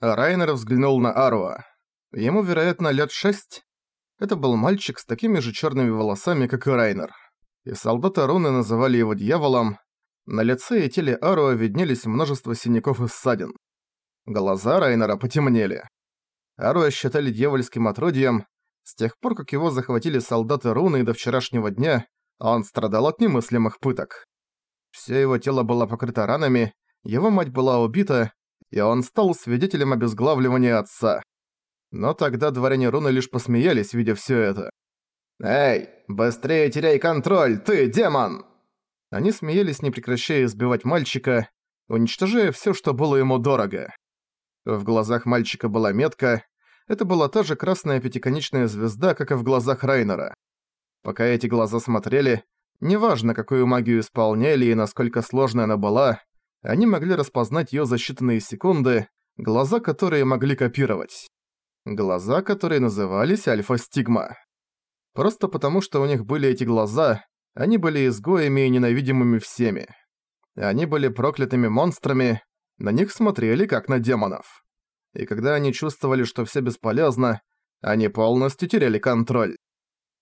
Райнер взглянул на Аруа. Ему, вероятно, лет шесть. Это был мальчик с такими же черными волосами, как и Райнер. И солдаты Руны называли его дьяволом. На лице и теле Аруа виднелись множество синяков и ссадин. Глаза Райнера потемнели. Аруа считали дьявольским отродьем. С тех пор, как его захватили солдаты Руны до вчерашнего дня, он страдал от немыслимых пыток. Все его тело было покрыто ранами, его мать была убита, и он стал свидетелем обезглавливания отца. Но тогда дворяне Руны лишь посмеялись, видя всё это. «Эй, быстрее теряй контроль, ты демон!» Они смеялись, не прекращая избивать мальчика, уничтожая всё, что было ему дорого. В глазах мальчика была метка, это была та же красная пятиконечная звезда, как и в глазах Райнера. Пока эти глаза смотрели, неважно, какую магию исполняли и насколько сложной она была, они могли распознать её за считанные секунды, глаза, которые могли копировать. Глаза, которые назывались Альфа-Стигма. Просто потому, что у них были эти глаза, они были изгоями и ненавидимыми всеми. Они были проклятыми монстрами, на них смотрели как на демонов. И когда они чувствовали, что все бесполезно, они полностью теряли контроль.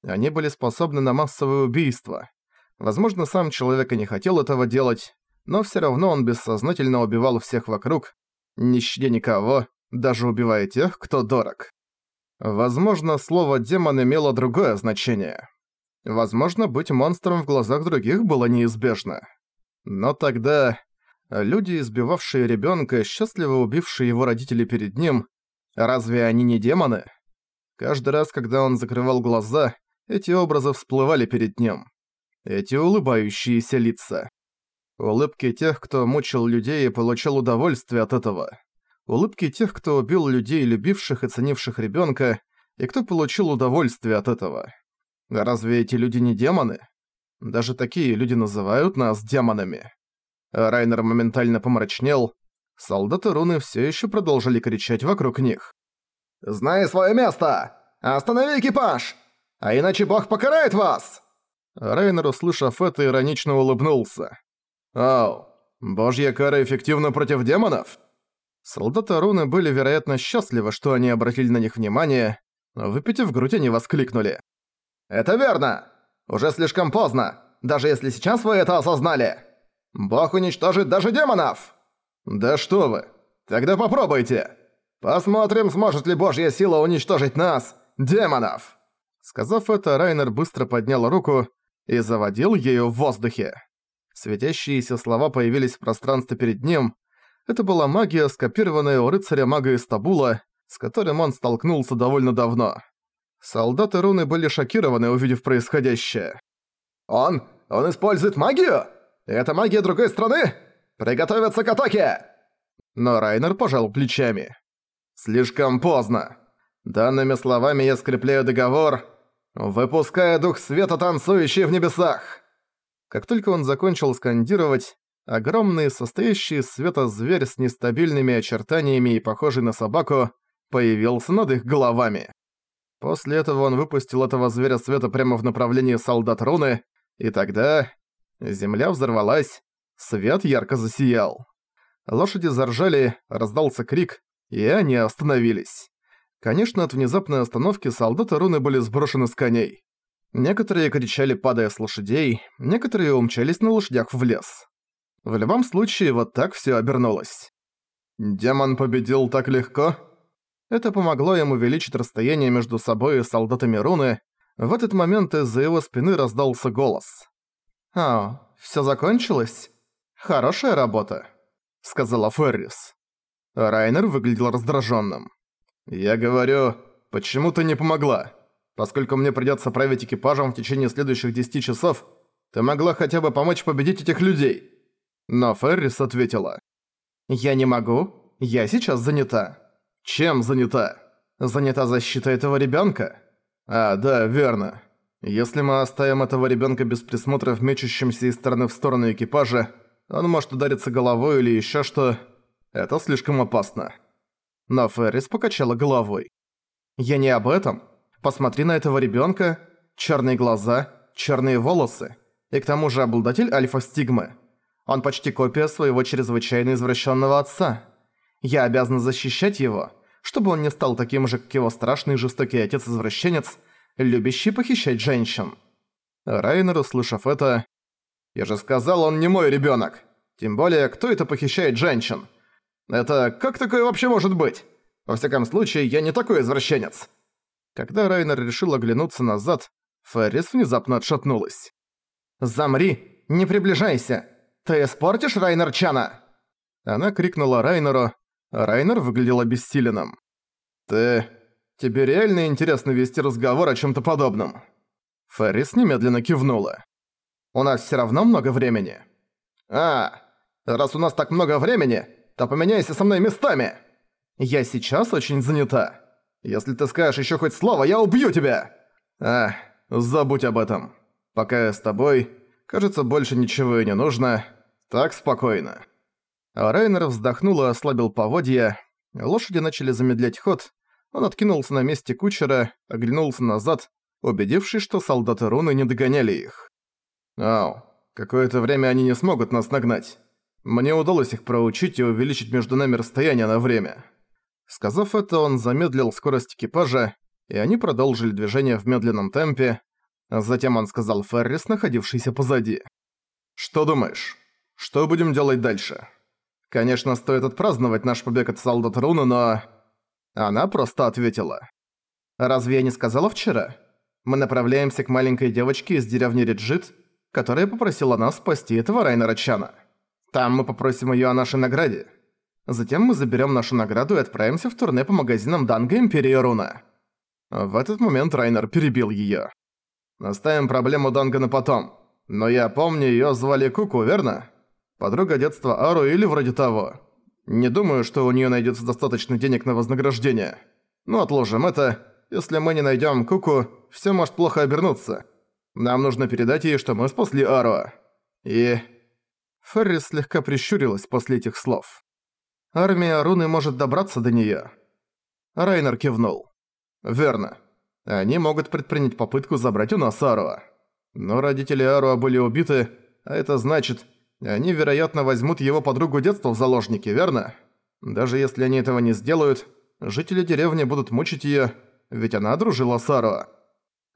Они были способны на массовое убийство. Возможно, сам человек и не хотел этого делать, но всё равно он бессознательно убивал всех вокруг, не щадя никого, даже убивая тех, кто дорог. Возможно, слово «демон» имело другое значение. Возможно, быть монстром в глазах других было неизбежно. Но тогда люди, избивавшие ребёнка, счастливо убившие его родителей перед ним, разве они не демоны? Каждый раз, когда он закрывал глаза, эти образы всплывали перед ним. Эти улыбающиеся лица. Улыбки тех, кто мучил людей и получал удовольствие от этого улыбки тех, кто убил людей, любивших и ценивших ребенка, и кто получил удовольствие от этого. Разве эти люди не демоны? Даже такие люди называют нас демонами. Райнер моментально помрачнел. Солдаты руны все еще продолжили кричать вокруг них. «Знай свое место! Останови экипаж! А иначе бог покарает вас!» Райнер, услышав это, иронично улыбнулся. «Ау, божья кара эффективна против демонов?» Солдаты руны были, вероятно, счастливы, что они обратили на них внимание, но выпитив грудь, они воскликнули. «Это верно! Уже слишком поздно, даже если сейчас вы это осознали! Бог уничтожит даже демонов!» «Да что вы! Тогда попробуйте! Посмотрим, сможет ли божья сила уничтожить нас, демонов!» Сказав это, Райнер быстро поднял руку и заводил ею в воздухе. Светящиеся слова появились в пространстве перед ним, это была магия, скопированная у рыцаря-мага из Табула, с которым он столкнулся довольно давно. Солдаты руны были шокированы, увидев происходящее. «Он? Он использует магию? Это магия другой страны? Приготовиться к атаке!» Но Райнер пожал плечами. «Слишком поздно. Данными словами я скрепляю договор, выпуская дух света, танцующий в небесах». Как только он закончил скандировать, Огромный, состоящий из света зверь с нестабильными очертаниями и похожий на собаку, появился над их головами. После этого он выпустил этого зверя света прямо в направлении солдат руны, и тогда... Земля взорвалась, свет ярко засиял. Лошади заржали, раздался крик, и они остановились. Конечно, от внезапной остановки солдаты руны были сброшены с коней. Некоторые кричали, падая с лошадей, некоторые умчались на лошадях в лес. В любом случае, вот так всё обернулось. Демон победил так легко? Это помогло ему увеличить расстояние между собой и солдатами руны. В этот момент из-за его спины раздался голос. «А, всё закончилось? Хорошая работа», — сказала Феррис. Райнер выглядел раздражённым. «Я говорю, почему ты не помогла? Поскольку мне придётся править экипажем в течение следующих десяти часов, ты могла хотя бы помочь победить этих людей». Но Феррис ответила. «Я не могу. Я сейчас занята». «Чем занята?» «Занята защитой этого ребёнка?» «А, да, верно. Если мы оставим этого ребёнка без присмотра в мечущемся из стороны в сторону экипажа, он может удариться головой или ещё что. Это слишком опасно». Но Феррис покачала головой. «Я не об этом. Посмотри на этого ребёнка. Чёрные глаза, чёрные волосы. И к тому же обладатель альфа-стигмы. Он почти копия своего чрезвычайно извращенного отца. Я обязана защищать его, чтобы он не стал таким же, как его страшный жестокий отец-извращенец, любящий похищать женщин. Райнер, услышав это, «Я же сказал, он не мой ребёнок. Тем более, кто это похищает женщин? Это как такое вообще может быть? Во всяком случае, я не такой извращенец». Когда Райнер решил оглянуться назад, Феррис внезапно отшатнулась. «Замри! Не приближайся! Ты испортишь Райнер Чана!» Она крикнула Райнеру, а Райнер выглядел обессиленным. «Ты... Тебе реально интересно вести разговор о чём-то подобном?» Феррис немедленно кивнула. «У нас всё равно много времени». «А, раз у нас так много времени, то поменяйся со мной местами!» «Я сейчас очень занята. Если ты скажешь ещё хоть слово, я убью тебя!» «А, забудь об этом. Пока я с тобой, кажется, больше ничего и не нужно. Так спокойно». А вздохнул и ослабил поводья. Лошади начали замедлять ход. Он откинулся на месте кучера, оглянулся назад, убедившись, что солдаты руны не догоняли их. «Ау, какое-то время они не смогут нас нагнать. Мне удалось их проучить и увеличить между нами расстояние на время». Сказав это, он замедлил скорость экипажа, и они продолжили движение в медленном темпе. Затем он сказал Феррис, находившийся позади. «Что думаешь? Что будем делать дальше?» Конечно, стоит отпраздновать наш побег от солдат Руна, но... Она просто ответила. «Разве я не сказала вчера? Мы направляемся к маленькой девочке из деревни Реджит, которая попросила нас спасти этого Райнера Чана. Там мы попросим её о нашей награде. Затем мы заберём нашу награду и отправимся в турне по магазинам Данга Империи Руна». В этот момент Райнер перебил её. «Оставим проблему Данга на потом. Но я помню, её звали Куку, верно?» Подруга детства Ару или вроде того. Не думаю, что у нее найдется достаточно денег на вознаграждение. Но отложим это. Если мы не найдем Куку, все может плохо обернуться. Нам нужно передать ей, что мы спасли Ару. И... Феррис слегка прищурилась после этих слов. Армия Аруны может добраться до нее. Райнер кивнул. Верно. Они могут предпринять попытку забрать у нас Аруа. Но родители Аруа были убиты, а это значит, они, вероятно, возьмут его подругу детства в заложники, верно? Даже если они этого не сделают, жители деревни будут мучить её, ведь она дружила с Аро.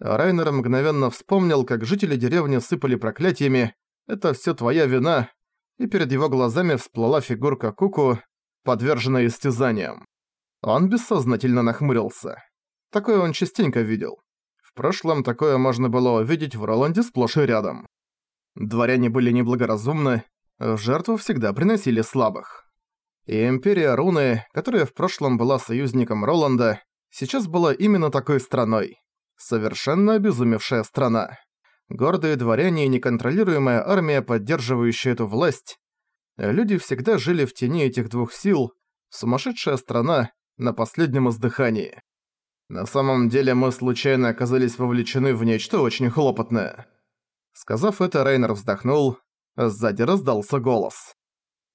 Райнер мгновенно вспомнил, как жители деревни сыпали проклятиями «Это всё твоя вина», и перед его глазами всплыла фигурка Куку, подверженная истязаниям. Он бессознательно нахмурился. Такое он частенько видел. В прошлом такое можно было увидеть в Роланде сплошь и рядом. Дворяне были неблагоразумны, в жертву всегда приносили слабых. И Империя Руны, которая в прошлом была союзником Роланда, сейчас была именно такой страной. Совершенно обезумевшая страна. Гордые дворяне и неконтролируемая армия, поддерживающая эту власть. Люди всегда жили в тени этих двух сил, сумасшедшая страна на последнем издыхании. На самом деле мы случайно оказались вовлечены в нечто очень хлопотное. Сказав это, Рейнер вздохнул. Сзади раздался голос.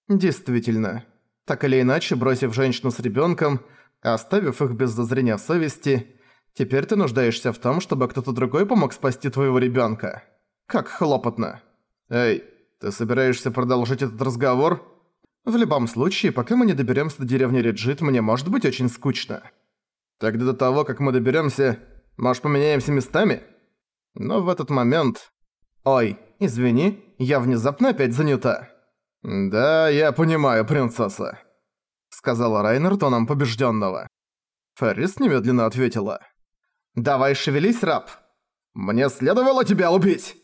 «Действительно. Так или иначе, бросив женщину с ребёнком, оставив их без зазрения совести, теперь ты нуждаешься в том, чтобы кто-то другой помог спасти твоего ребёнка. Как хлопотно. Эй, ты собираешься продолжить этот разговор? В любом случае, пока мы не доберёмся до деревни Реджит, мне может быть очень скучно. Тогда до того, как мы доберёмся, может поменяемся местами?» Но в этот момент «Ой, извини, я внезапно опять занята». «Да, я понимаю, принцесса», — сказала Райнер тоном побежденного. Феррис немедленно ответила. «Давай шевелись, раб! Мне следовало тебя убить!»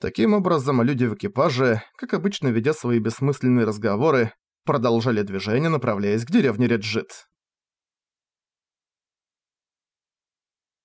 Таким образом, люди в экипаже, как обычно ведя свои бессмысленные разговоры, продолжали движение, направляясь к деревне Реджит.